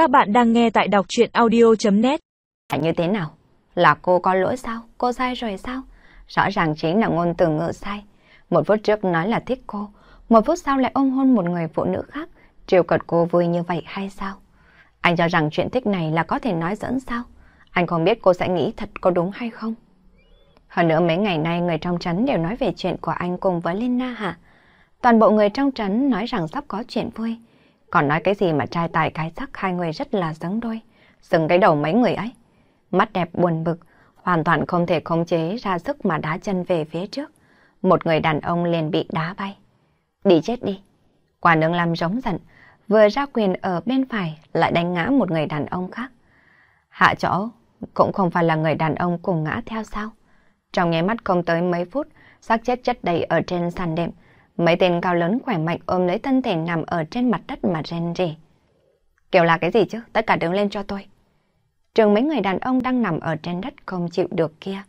Các bạn đang nghe tại đọc chuyện audio.net Như thế nào? Là cô có lỗi sao? Cô sai rồi sao? Rõ ràng chính là ngôn từ ngữ sai. Một phút trước nói là thích cô, một phút sau lại ôm hôn một người phụ nữ khác, trêu cợt cô vui như vậy hay sao? Anh cho rằng chuyện thích này là có thể nói dẫn sao? Anh không biết cô sẽ nghĩ thật có đúng hay không? Hơn nữa mấy ngày nay người trong trấn đều nói về chuyện của anh cùng với Lina hả? Toàn bộ người trong trấn nói rằng sắp có chuyện vui. Còn nói cái gì mà trai tài cái sắc hai người rất là giống đôi. sừng cái đầu mấy người ấy. Mắt đẹp buồn bực, hoàn toàn không thể khống chế ra sức mà đá chân về phía trước. Một người đàn ông liền bị đá bay. Đi chết đi. Quả nương làm giống giận, vừa ra quyền ở bên phải lại đánh ngã một người đàn ông khác. Hạ chỗ cũng không phải là người đàn ông cùng ngã theo sao. Trong nháy mắt không tới mấy phút, xác chết chất đầy ở trên sàn đệm. Mấy tên cao lớn khỏe mạnh ôm lấy thân thể nằm ở trên mặt đất mà rên rỉ. Kiểu là cái gì chứ? Tất cả đứng lên cho tôi. Trường mấy người đàn ông đang nằm ở trên đất không chịu được kia.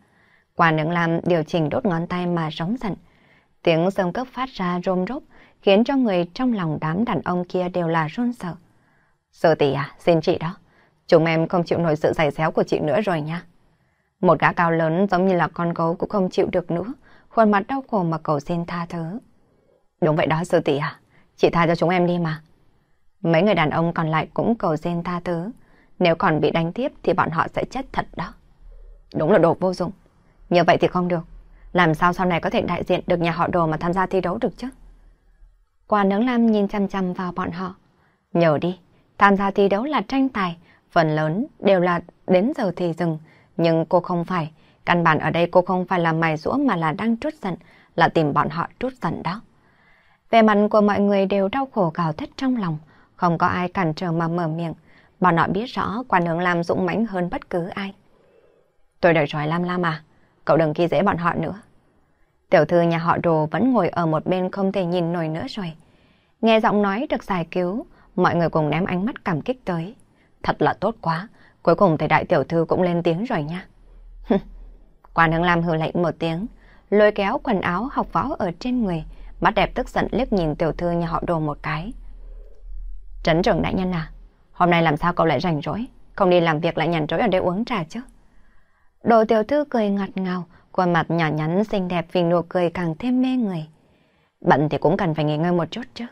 Quả nướng làm điều chỉnh đốt ngón tay mà sống giận. Tiếng sông cấp phát ra rôm rốp, khiến cho người trong lòng đám đàn ông kia đều là run sợ. Sợ tỷ à, xin chị đó. Chúng em không chịu nổi sự giày xéo của chị nữa rồi nha. Một gã cao lớn giống như là con gấu cũng không chịu được nữa, khuôn mặt đau khổ mà cầu xin tha thứ. Đúng vậy đó sư tỷ à, chị tha cho chúng em đi mà. Mấy người đàn ông còn lại cũng cầu xin tha thứ, nếu còn bị đánh tiếp thì bọn họ sẽ chết thật đó. Đúng là đồ vô dụng, như vậy thì không được. Làm sao sau này có thể đại diện được nhà họ đồ mà tham gia thi đấu được chứ? Quả nướng lam nhìn chăm chăm vào bọn họ. Nhờ đi, tham gia thi đấu là tranh tài, phần lớn đều là đến giờ thì dừng, nhưng cô không phải. Căn bản ở đây cô không phải là mài rũa mà là đang trút giận, là tìm bọn họ trút giận đó. Về mặt của mọi người đều đau khổ gào thét trong lòng, không có ai cản trở mà mở miệng. Bọn họ biết rõ quan hướng Lam dũng mãnh hơn bất cứ ai. Tôi đợi rồi Lam Lam à, cậu đừng khi dễ bọn họ nữa. Tiểu thư nhà họ đồ vẫn ngồi ở một bên không thể nhìn nổi nữa rồi. Nghe giọng nói được giải cứu, mọi người cùng ném ánh mắt cảm kích tới. Thật là tốt quá, cuối cùng thầy đại tiểu thư cũng lên tiếng rồi nha. Quan hướng Lam hừ lạnh một tiếng, lôi kéo quần áo học võ ở trên người, mắt đẹp tức giận liếc nhìn tiểu thư nhà họ đồ một cái. Trấn trưởng đại nhân à, hôm nay làm sao cậu lại rảnh rỗi, không đi làm việc lại nhàn rỗi ở đây uống trà chứ? Đồ tiểu thư cười ngặt ngào, khuôn mặt nhỏ nhắn xinh đẹp vì nụ cười càng thêm mê người. Bận thì cũng cần phải nghỉ ngơi một chút chứ.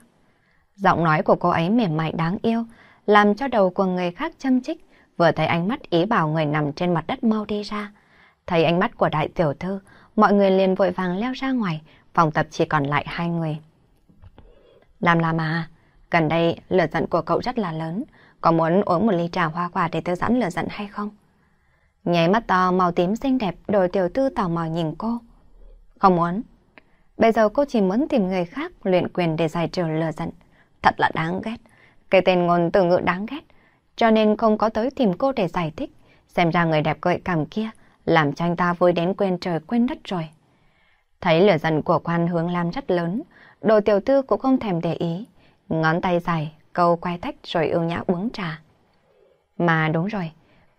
Giọng nói của cô ấy mềm mại đáng yêu, làm cho đầu của người khác châm chích, vừa thấy ánh mắt ý bảo người nằm trên mặt đất mau đi ra. Thấy ánh mắt của đại tiểu thư, mọi người liền vội vàng leo ra ngoài, phòng tập chỉ còn lại hai người. Lam Lam à, gần đây lửa giận của cậu rất là lớn, có muốn uống một ly trà hoa quả để tiêu giãn lửa giận hay không? Nháy mắt to màu tím xinh đẹp, đôi tiểu tư tò mò nhìn cô. Không muốn. Bây giờ cô chỉ muốn tìm người khác luyện quyền để giải trừ lửa giận. Thật là đáng ghét. Cái tên ngôn từ ngữ đáng ghét. Cho nên không có tới tìm cô để giải thích. Xem ra người đẹp gợi cảm kia làm cho anh ta vui đến quên trời quên đất rồi. Thấy lửa giận của quan hướng lam rất lớn, đồ tiểu tư cũng không thèm để ý. Ngón tay dài, câu quay thách rồi ưu nhã uống trà. Mà đúng rồi,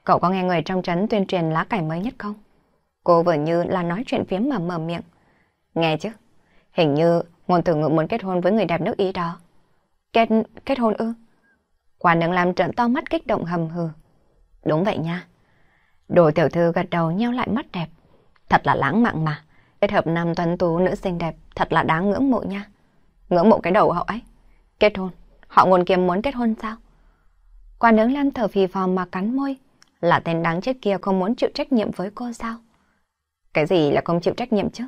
cậu có nghe người trong trấn tuyên truyền lá cải mới nhất không? Cô vừa như là nói chuyện phiếm mà mở miệng. Nghe chứ, hình như ngôn tử ngự muốn kết hôn với người đẹp nước Ý đó. Kết, kết hôn ư? Quan đừng làm trận to mắt kích động hầm hừ. Đúng vậy nha. Đồ tiểu thư gật đầu nheo lại mắt đẹp. Thật là lãng mạn mà. Kết hợp nam tuấn tú nữ xinh đẹp thật là đáng ngưỡng mộ nha. Ngưỡng mộ cái đầu họ ấy. Kết hôn. Họ nguồn kiếm muốn kết hôn sao? Quả nướng lam thở phì phò mà cắn môi. Là tên đáng chết kia không muốn chịu trách nhiệm với cô sao? Cái gì là không chịu trách nhiệm chứ?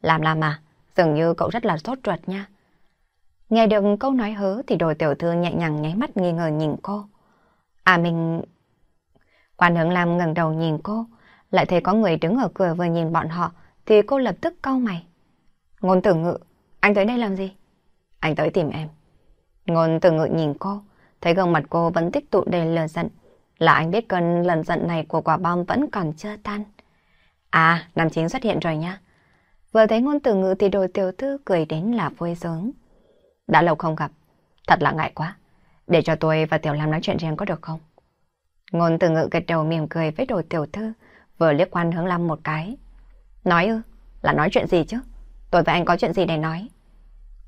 Làm làm mà. Dường như cậu rất là sốt ruột nha. Nghe được câu nói hớ thì đồ tiểu thư nhẹ nhàng nháy mắt nghi ngờ nhìn cô. À mình... Quan hướng Lam ngẩng đầu nhìn cô, lại thấy có người đứng ở cửa vừa nhìn bọn họ, thì cô lập tức cau mày. Ngôn tử ngự, anh tới đây làm gì? Anh tới tìm em. Ngôn tử ngự nhìn cô, thấy gương mặt cô vẫn tích tụ đầy lửa giận, là anh biết cơn lần giận này của quả bom vẫn còn chưa tan. À, nam chính xuất hiện rồi nha. Vừa thấy ngôn tử ngự thì đồ tiểu thư cười đến là vui sướng. Đã lâu không gặp, thật là ngại quá. Để cho tôi và Tiểu Lam nói chuyện riêng có được không? Ngôn từ ngự gật đầu mỉm cười với đồ tiểu thư, vừa liếc quan hướng Lam một cái. Nói ư, là nói chuyện gì chứ? Tôi và anh có chuyện gì để nói?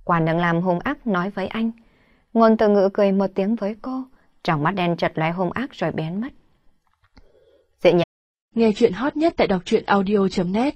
Quan đừng làm hung ác nói với anh. Ngôn từ ngữ cười một tiếng với cô, Trong mắt đen chật lóe hung ác rồi biến mất. Nghe chuyện hot nhất tại đọc truyện audio.net